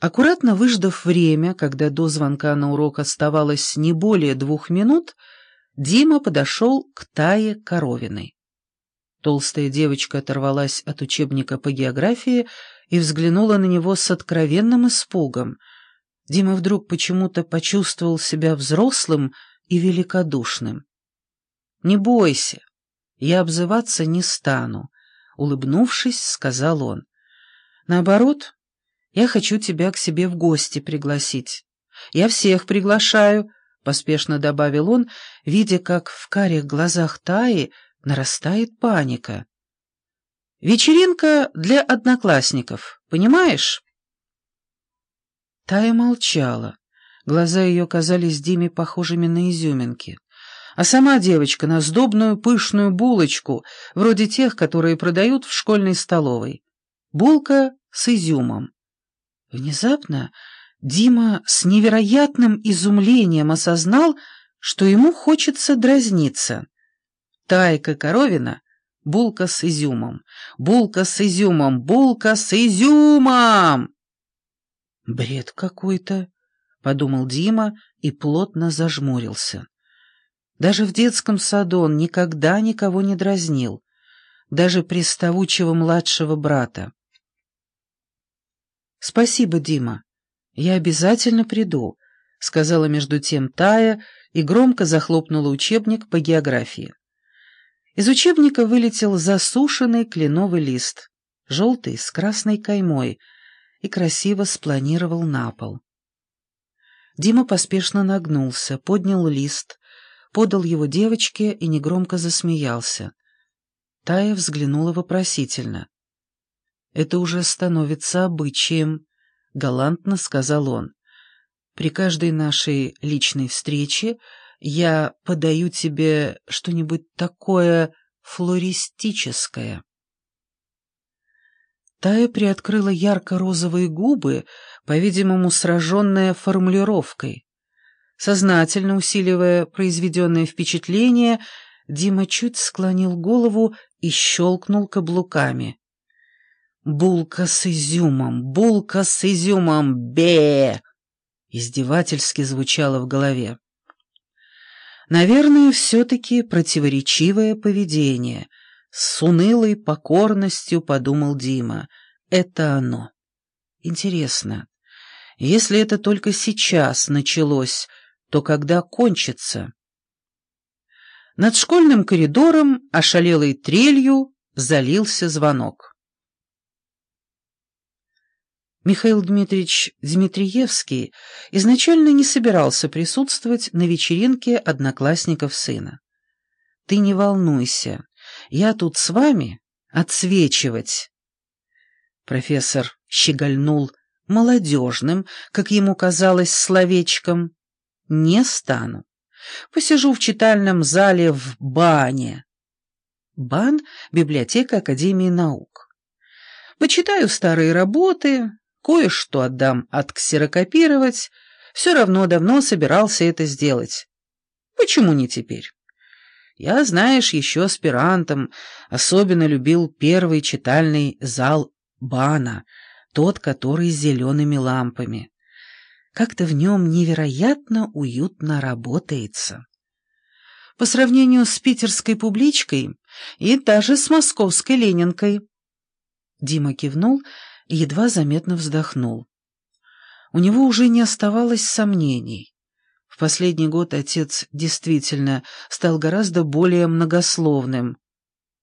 Аккуратно выждав время, когда до звонка на урок оставалось не более двух минут, Дима подошел к Тае Коровиной. Толстая девочка оторвалась от учебника по географии и взглянула на него с откровенным испугом. Дима вдруг почему-то почувствовал себя взрослым и великодушным. «Не бойся, я обзываться не стану», — улыбнувшись, сказал он. «Наоборот, я хочу тебя к себе в гости пригласить. Я всех приглашаю», — поспешно добавил он, видя, как в карих глазах Таи нарастает паника. «Вечеринка для одноклассников, понимаешь?» Тая молчала. Глаза ее казались Диме похожими на изюминки. А сама девочка на сдобную пышную булочку, вроде тех, которые продают в школьной столовой. Булка с изюмом. Внезапно Дима с невероятным изумлением осознал, что ему хочется дразниться. Тайка Коровина — булка с изюмом, булка с изюмом, булка с изюмом! «Бред какой-то», — подумал Дима и плотно зажмурился. Даже в детском саду он никогда никого не дразнил, даже приставучего младшего брата. «Спасибо, Дима. Я обязательно приду», — сказала между тем Тая и громко захлопнула учебник по географии. Из учебника вылетел засушенный кленовый лист, желтый с красной каймой, и красиво спланировал на пол. Дима поспешно нагнулся, поднял лист, подал его девочке и негромко засмеялся. Тая взглянула вопросительно. «Это уже становится обычаем», — галантно сказал он. «При каждой нашей личной встрече я подаю тебе что-нибудь такое флористическое». Тая приоткрыла ярко-розовые губы, по-видимому, сраженная формулировкой. Сознательно усиливая произведенное впечатление, Дима чуть склонил голову и щелкнул каблуками. «Булка с изюмом! Булка с изюмом! бе Издевательски звучало в голове. Наверное, все-таки противоречивое поведение. С унылой покорностью подумал Дима. Это оно. Интересно, если это только сейчас началось, то когда кончится? Над школьным коридором, ошалелой трелью, залился звонок. Михаил Дмитриевич Дмитриевский изначально не собирался присутствовать на вечеринке одноклассников сына. «Ты не волнуйся, я тут с вами отсвечивать». Профессор щегольнул молодежным, как ему казалось, словечком. «Не стану. Посижу в читальном зале в бане». Бан — библиотека Академии наук. Почитаю старые работы, кое-что отдам отксерокопировать, все равно давно собирался это сделать. Почему не теперь? Я, знаешь, еще аспирантом особенно любил первый читальный зал Бана, тот, который с зелеными лампами. Как-то в нем невероятно уютно работается. По сравнению с питерской публичкой и даже с московской ленинкой. Дима кивнул едва заметно вздохнул. У него уже не оставалось сомнений. В последний год отец действительно стал гораздо более многословным,